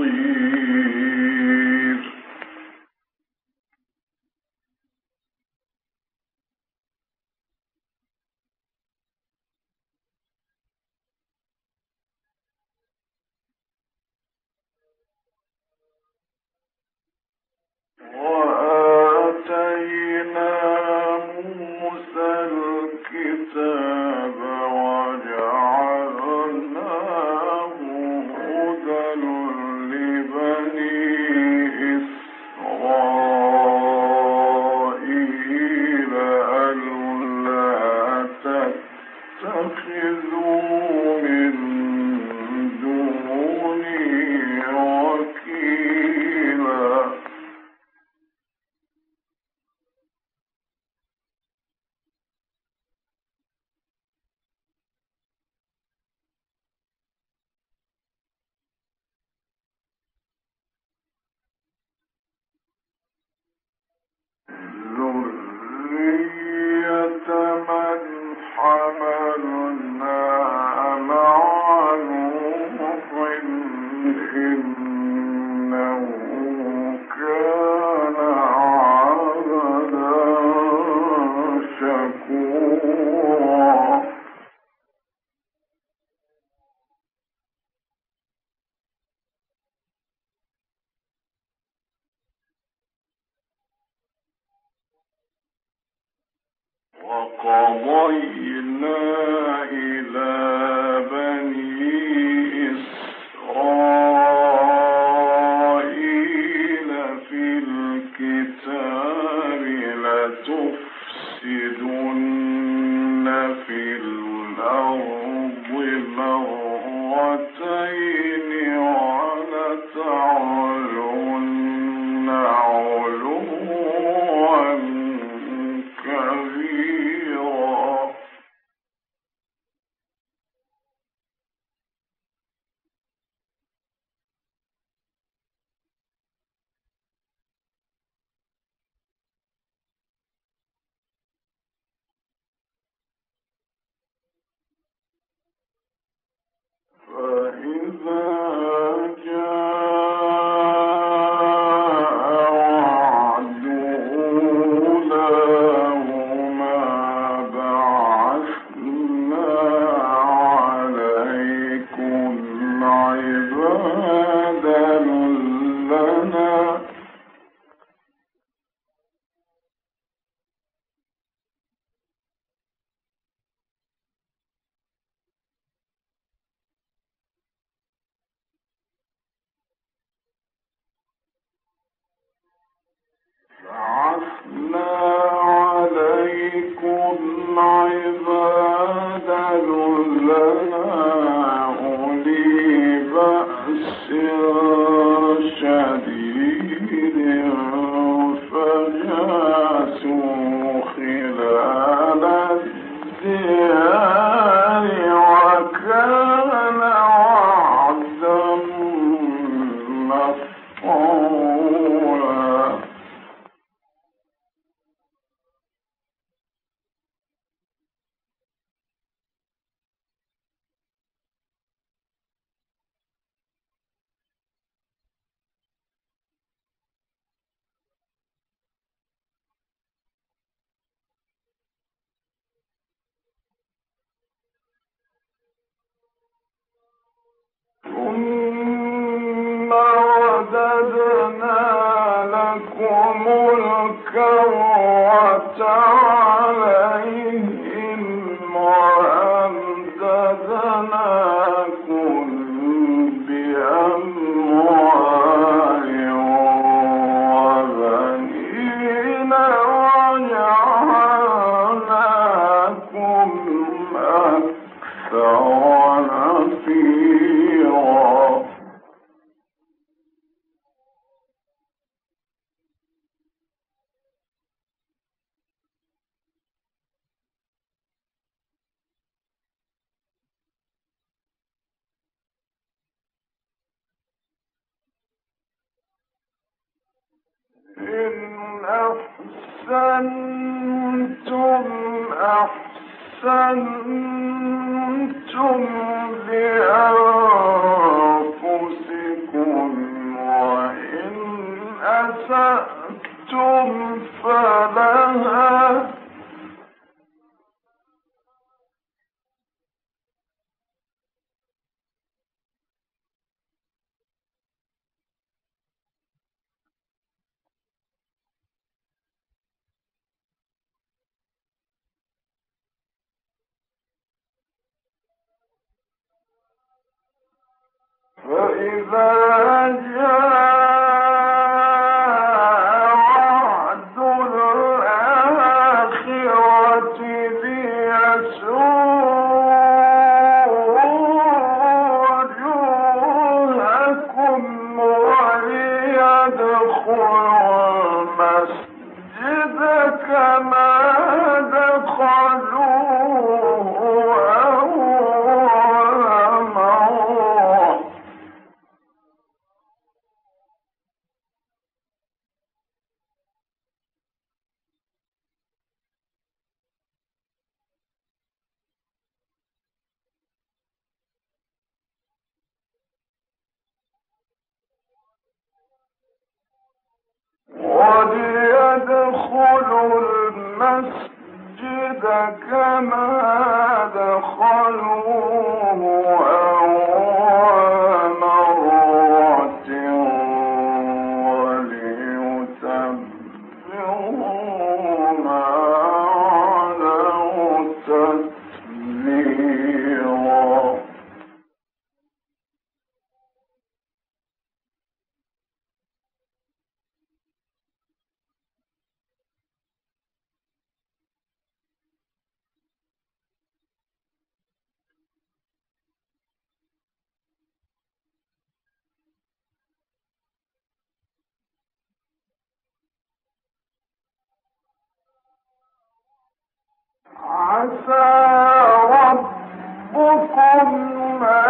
please. الكرة فإذا وإن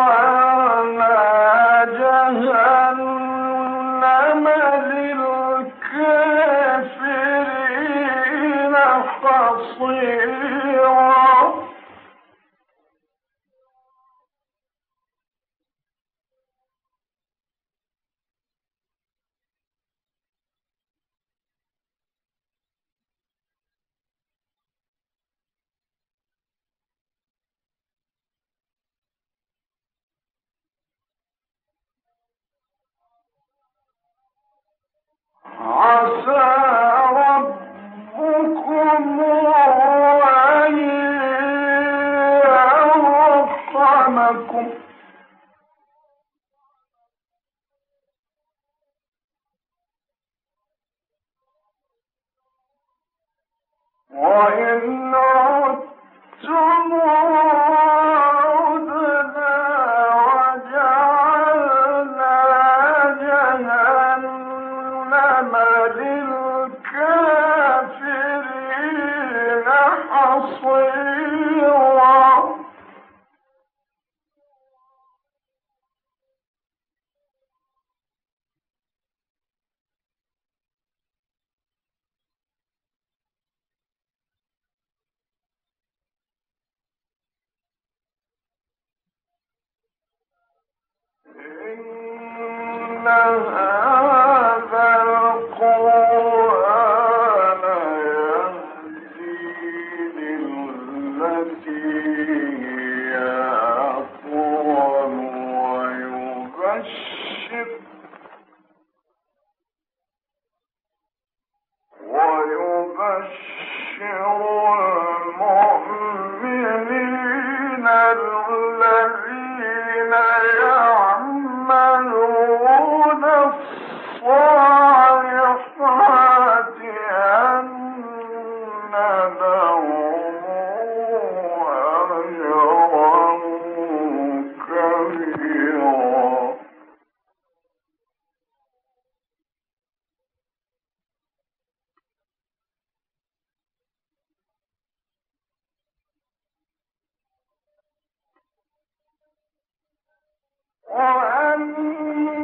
للكافرين وأما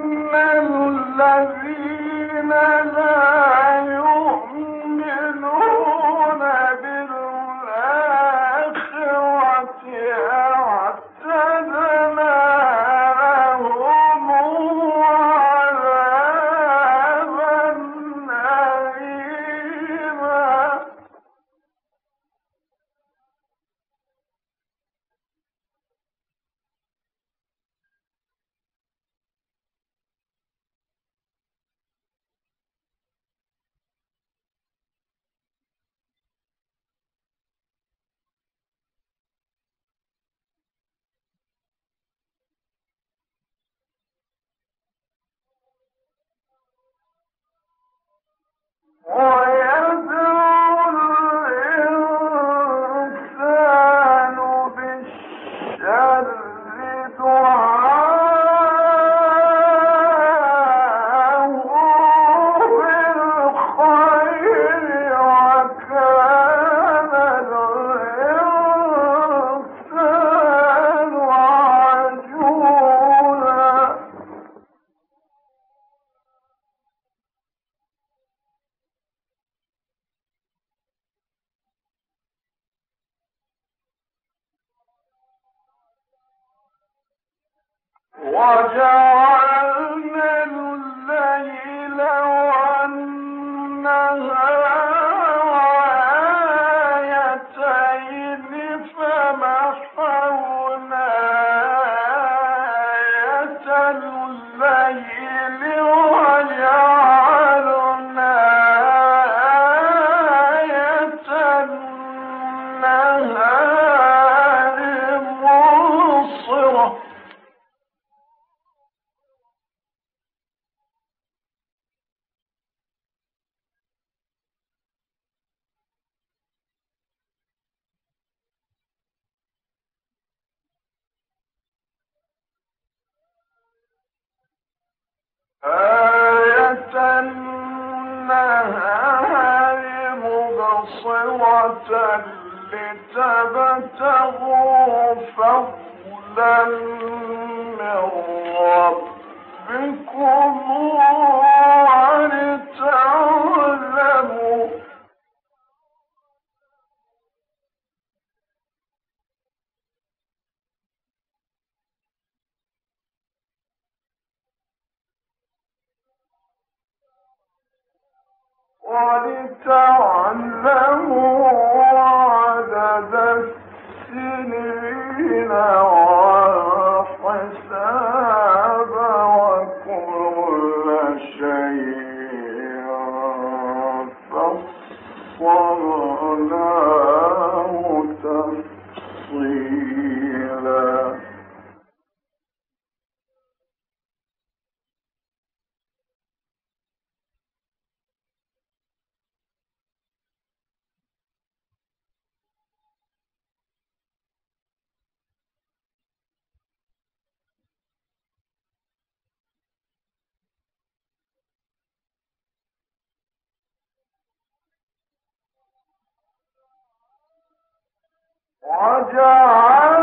لتبتغوا ولتعلموا عدد السنين والحساب وجعلنا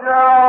وجعلنا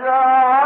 Yeah.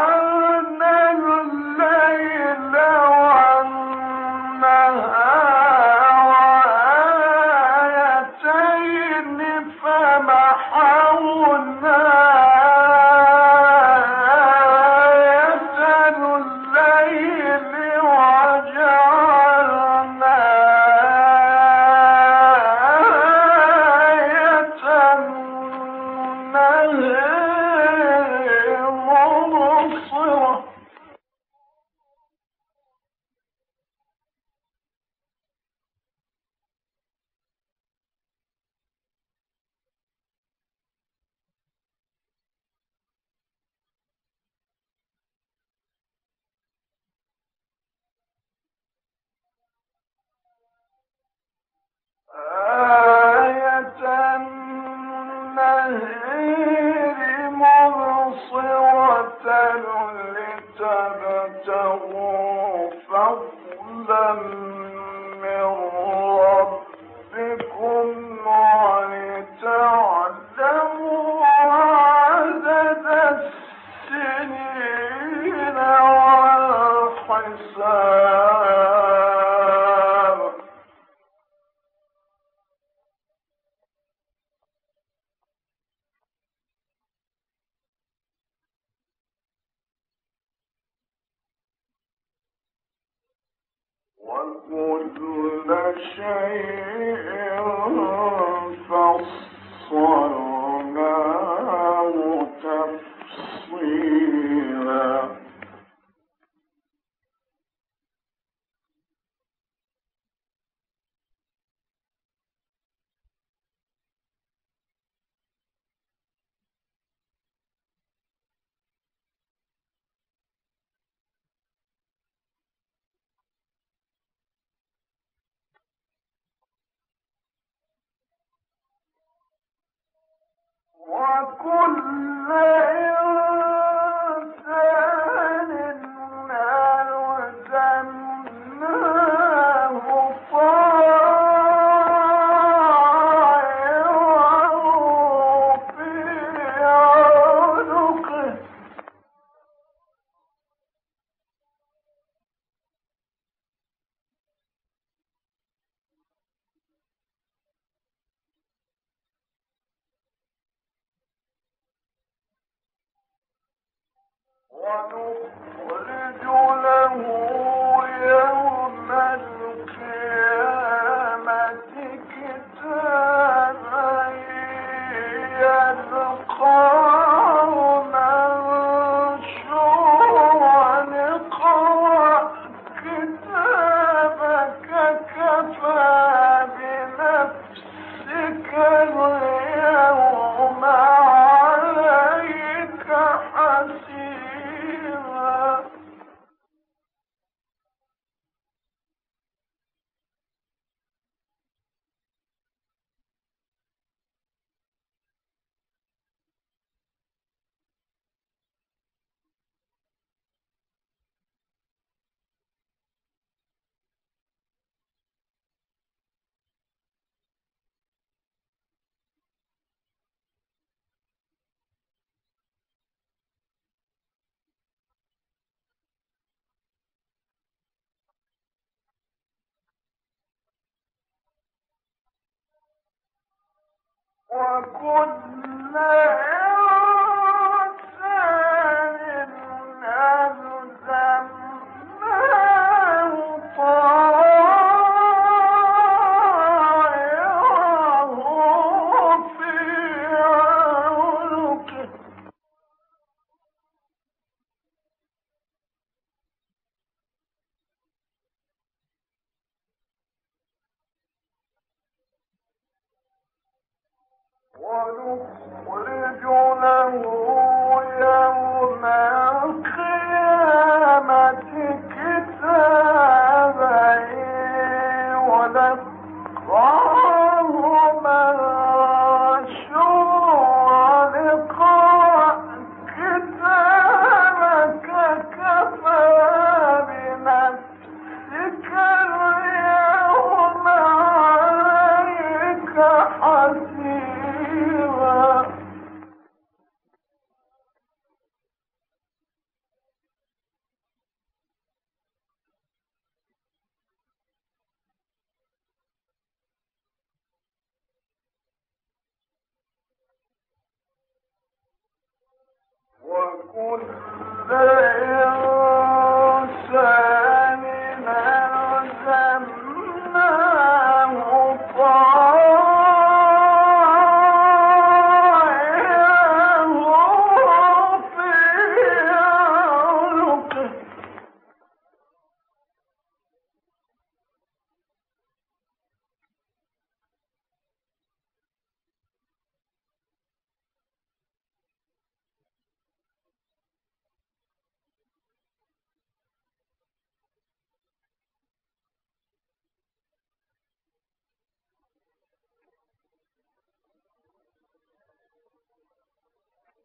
ونخرج وكل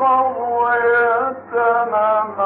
قرية أمرنا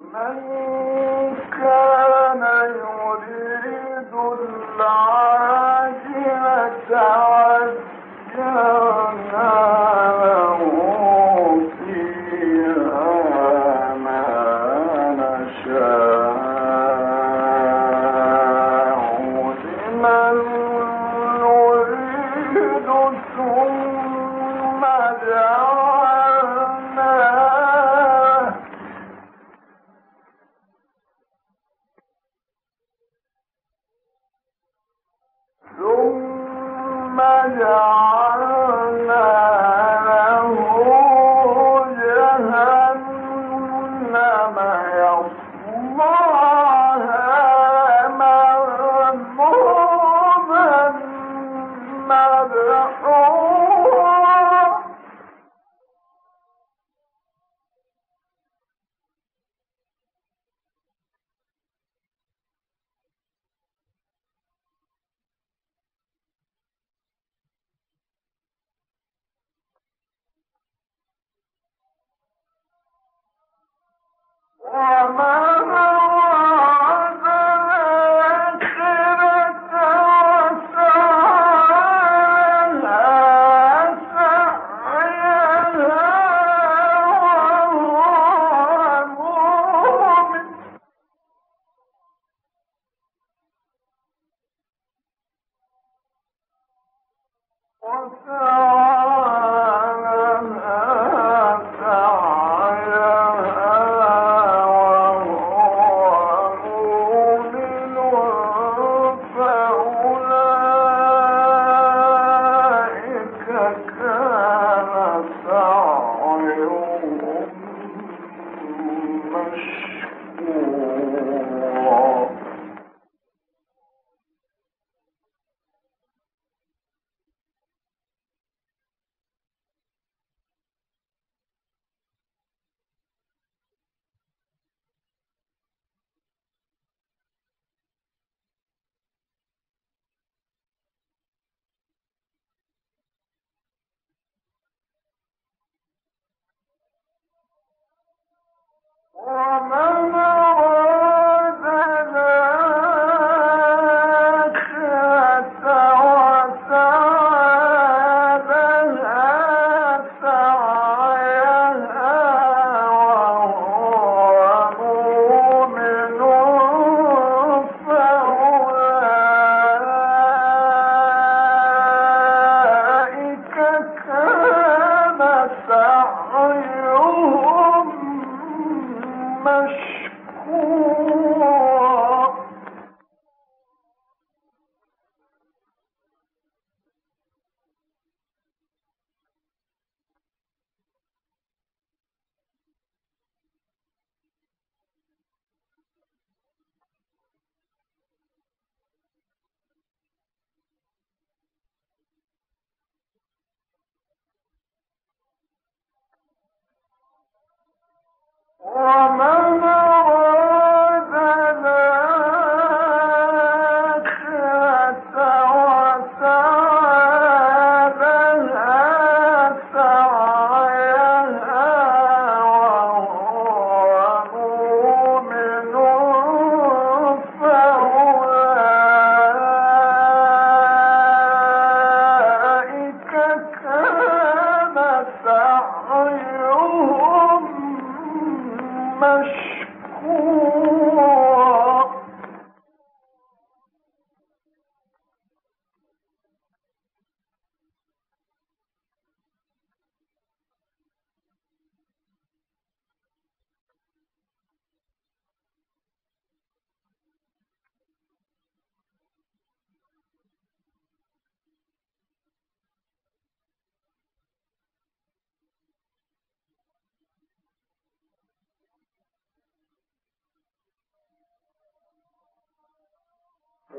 من My. ومن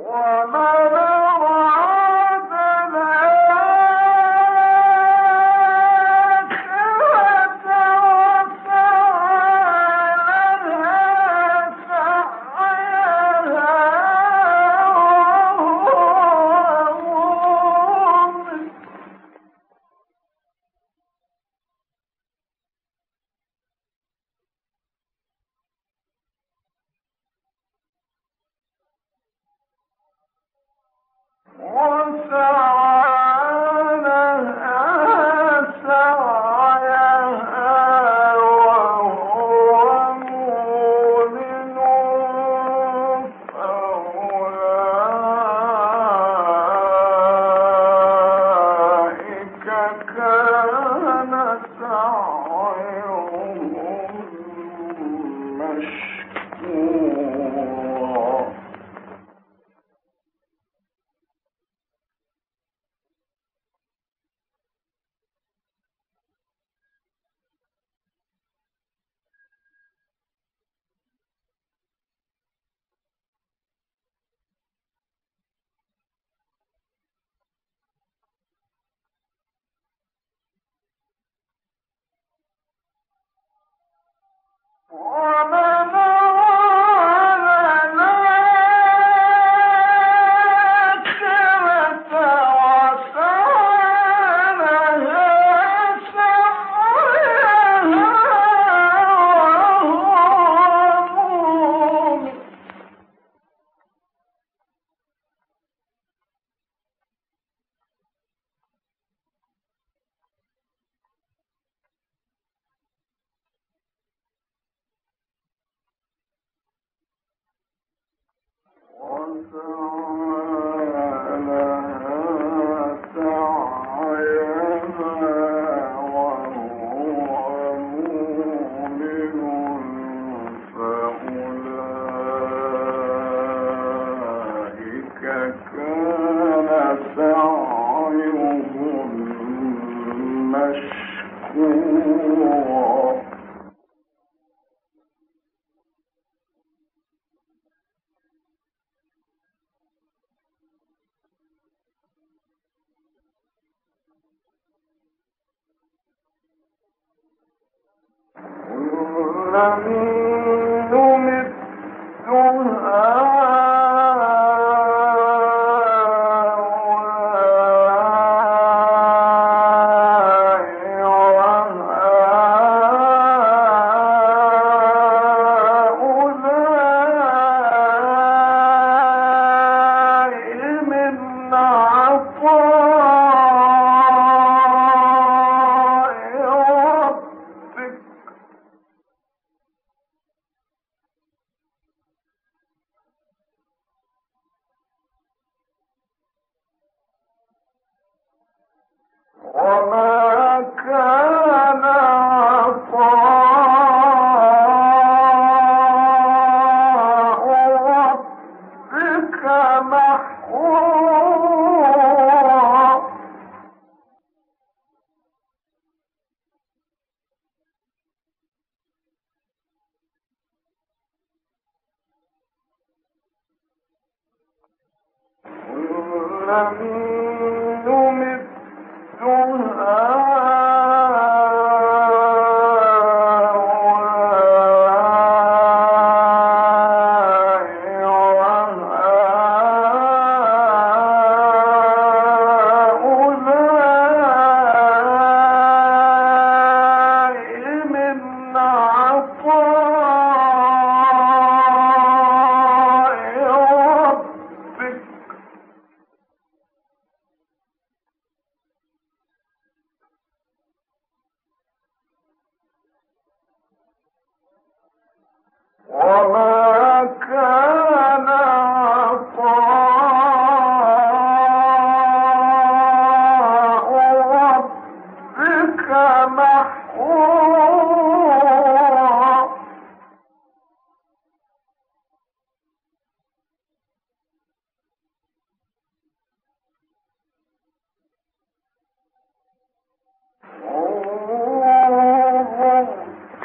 وما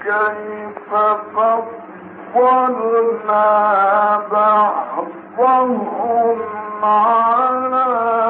كيف فضلنا بعض بعضهم على